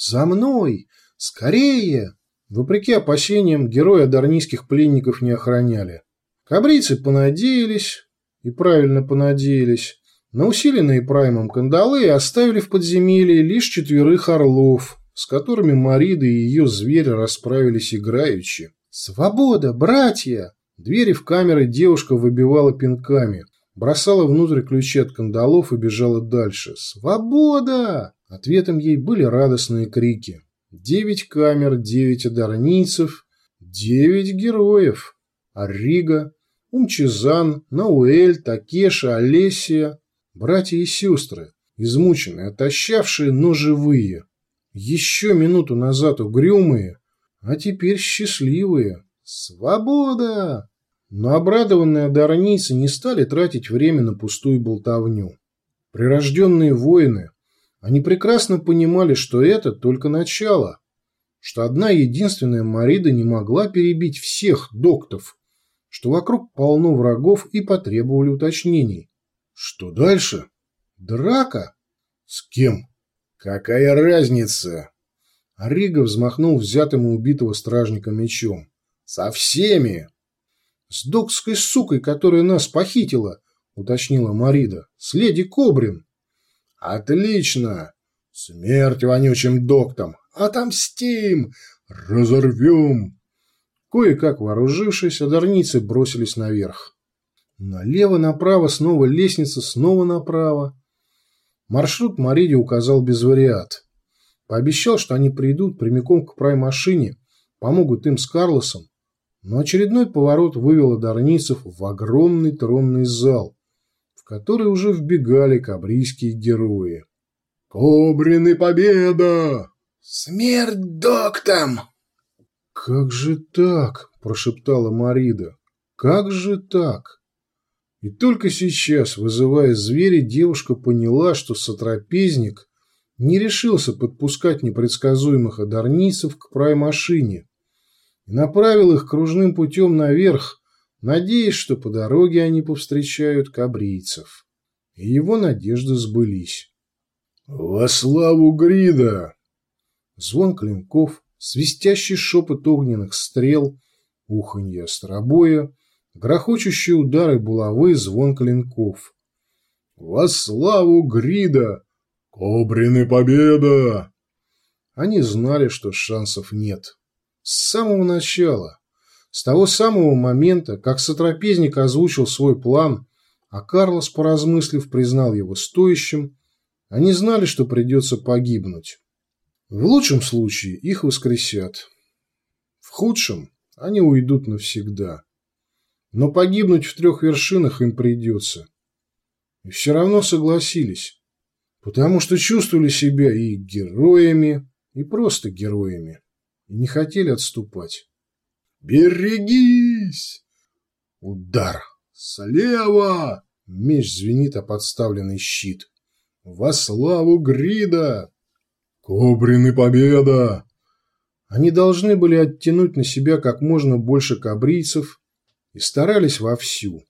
«За мной! Скорее!» Вопреки опасениям, герои адарнийских пленников не охраняли. Кабрийцы понадеялись, и правильно понадеялись, на усиленные праймом кандалы оставили в подземелье лишь четверых орлов, с которыми Марида и ее зверь расправились играючи. «Свобода, братья!» Двери в камеры девушка выбивала пинками, бросала внутрь ключи от кандалов и бежала дальше. «Свобода!» Ответом ей были радостные крики. Девять камер, девять одарнийцев, девять героев. Арига, Умчизан, Науэль, Такеша, Олесия. Братья и сестры, измученные, отощавшие, но живые. Еще минуту назад угрюмые, а теперь счастливые. Свобода! Но обрадованные одарницы не стали тратить время на пустую болтовню. Прирожденные воины, они прекрасно понимали, что это только начало, что одна единственная Марида не могла перебить всех доктов, что вокруг полно врагов и потребовали уточнений. Что дальше? Драка? С кем? Какая разница? Арига взмахнул взятым у убитого стражника мечом. Со всеми! С докской сукой, которая нас похитила, уточнила Марида. С леди Кобрин. Отлично! Смерть вонючим доктам! Отомстим! Разорвем! Кое-как вооружившись, одарницы бросились наверх. Налево-направо, снова лестница, снова направо. Маршрут Мариди указал без вариат. Пообещал, что они придут прямиком к прай-машине, помогут им с Карлосом, но очередной поворот вывел одарницев в огромный тронный зал, который уже вбегали кабрийские герои. «Кобрин победа!» «Смерть доктам!» «Как же так?» – прошептала Марида. «Как же так?» И только сейчас, вызывая зверя, девушка поняла, что сотрапезник не решился подпускать непредсказуемых одарнийцев к прай-машине и направил их кружным путем наверх, надеясь, что по дороге они повстречают кабрийцев. И его надежды сбылись. «Во славу Грида!» Звон клинков, свистящий шепот огненных стрел, уханье остробоя, грохочущие удары булавы, звон клинков. «Во славу Грида! Кобрины победа!» Они знали, что шансов нет. С самого начала, с того самого момента, как сотрапезник озвучил свой план, а Карлос, поразмыслив, признал его стоящим, они знали, что придется погибнуть. В лучшем случае их воскресят. В худшем они уйдут навсегда. Но погибнуть в трех вершинах им придется. И все равно согласились. Потому что чувствовали себя и героями, и просто героями. И не хотели отступать. «Берегись!» Удар. Слева! Меч звенит о подставленный щит. Во славу Грида! Кобрин победа! Они должны были оттянуть на себя как можно больше кабрийцев и старались вовсю.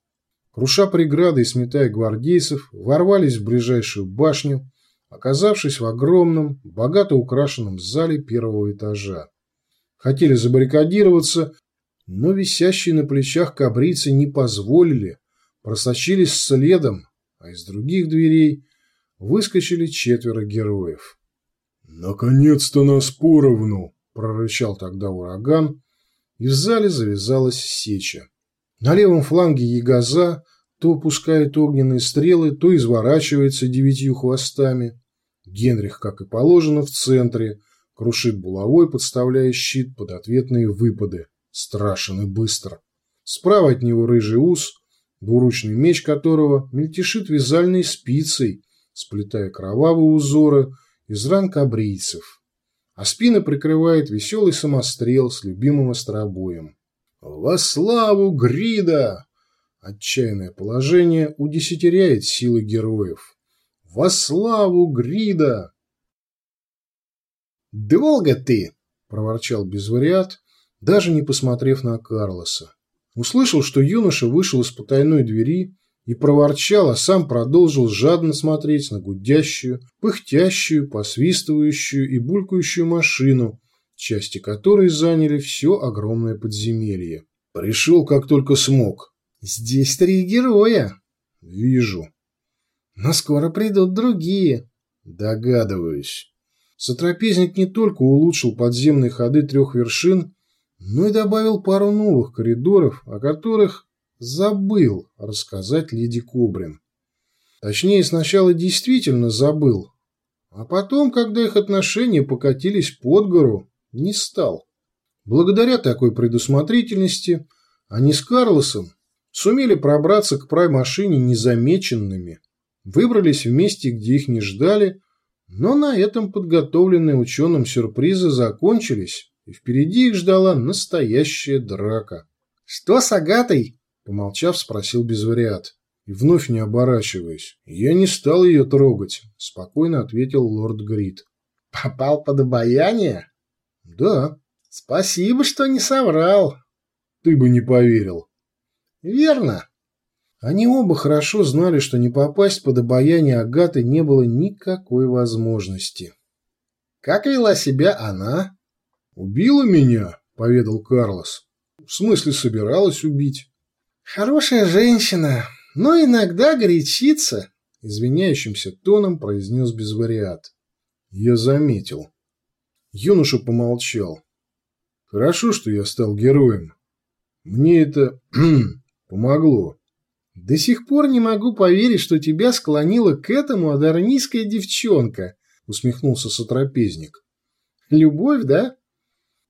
Круша преграды и сметая гвардейцев, ворвались в ближайшую башню, оказавшись в огромном, богато украшенном зале первого этажа. Хотели забаррикадироваться, но висящие на плечах кабрийцы не позволили, просочились следом, а из других дверей выскочили четверо героев. «Наконец-то нас поровну!» – прорычал тогда ураган, и в зале завязалась сеча. На левом фланге ягоза то пускает огненные стрелы, то изворачивается девятью хвостами. Генрих, как и положено, в центре, крушит булавой, подставляя щит под ответные выпады. Страшен и быстро. Справа от него рыжий ус, двуручный меч которого мельтешит вязальной спицей, сплетая кровавые узоры из ран кабрийцев, а спины прикрывает веселый самострел с любимым остробоем. «Во славу Грида!» Отчаянное положение удесятеряет силы героев. «Во славу Грида!» «Долго ты!» – проворчал безвариат, даже не посмотрев на Карлоса. Услышал, что юноша вышел из потайной двери и проворчал, а сам продолжил жадно смотреть на гудящую, пыхтящую, посвистывающую и булькающую машину, части которой заняли все огромное подземелье. Пришел, как только смог. «Здесь три героя». «Вижу». «Но скоро придут другие». «Догадываюсь». Сотрапезник не только улучшил подземные ходы трех вершин, но и добавил пару новых коридоров, о которых забыл рассказать леди Кобрин. Точнее, сначала действительно забыл, а потом, когда их отношения покатились под гору, не стал. Благодаря такой предусмотрительности они с Карлосом сумели пробраться к прай-машине незамеченными, выбрались в месте, где их не ждали, но на этом подготовленные ученым сюрпризы закончились, и впереди их ждала настоящая драка. «Что с Агатой?» – помолчав, спросил Безвариат. И вновь не оборачиваясь. «Я не стал ее трогать», – спокойно ответил лорд Грид. «Попал под обаяние?» «Да». «Спасибо, что не соврал». «Ты бы не поверил». «Верно». Они оба хорошо знали, что не попасть под обаяние Агаты не было никакой возможности. «Как вела себя она?» «Убила меня», — поведал Карлос. «В смысле, собиралась убить». «Хорошая женщина, но иногда горячится», — извиняющимся тоном произнес Безвариат. «Я заметил». Юноша помолчал. «Хорошо, что я стал героем. Мне это помогло». «До сих пор не могу поверить, что тебя склонила к этому адарнийская девчонка», — усмехнулся сотрапезник. «Любовь, да?»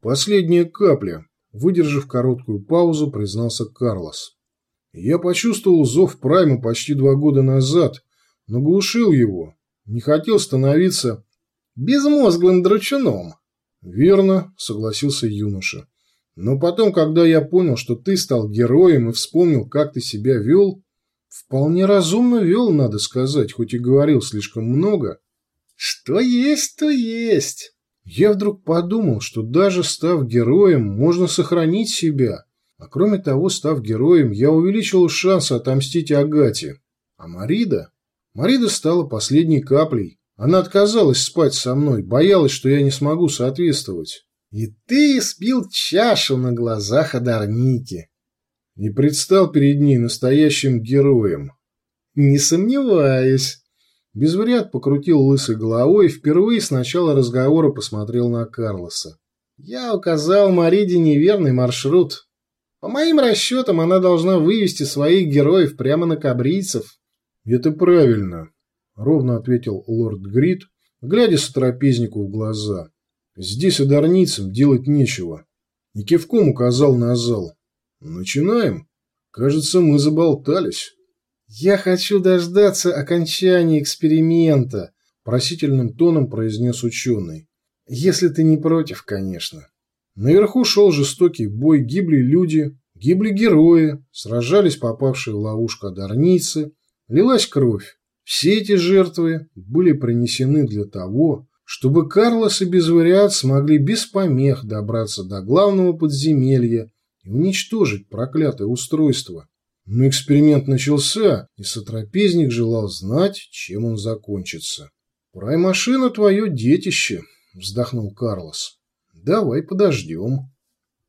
«Последняя капля», — выдержав короткую паузу, признался Карлос. «Я почувствовал зов Прайма почти два года назад, но глушил его. Не хотел становиться...» «Безмозглым драчуном». «Верно», — согласился юноша. Но потом, когда я понял, что ты стал героем и вспомнил, как ты себя вел, вполне разумно вел, надо сказать, хоть и говорил слишком много. Что есть, то есть. Я вдруг подумал, что даже став героем, можно сохранить себя. А кроме того, став героем, я увеличил шансы отомстить Агате. А Марида? Марида стала последней каплей. Она отказалась спать со мной, боялась, что я не смогу соответствовать. И ты спил чашу на глазах Адарники. И предстал перед ней настоящим героем. Не сомневаюсь. Безвариат покрутил лысой головой и впервые с начала разговора посмотрел на Карлоса. Я указал Мариде неверный маршрут. По моим расчетам, она должна вывести своих героев прямо на кабрийцев. Это правильно, ровно ответил лорд Грид, глядя сотрапезнику в глаза. Здесь одарницам делать нечего. И кивком указал на зал. Начинаем. Кажется, мы заболтались. Я хочу дождаться окончания эксперимента, просительным тоном произнес ученый. Если ты не против, конечно. Наверху шел жестокий бой, гибли люди, гибли герои, сражались попавшие в ловушку одарницы, лилась кровь. Все эти жертвы были принесены для того, чтобы Карлос и Безвариат смогли без помех добраться до главного подземелья и уничтожить проклятое устройство. Но эксперимент начался, и сотрапезник желал знать, чем он закончится. «Прай-машина – твое детище», – вздохнул Карлос. «Давай подождем».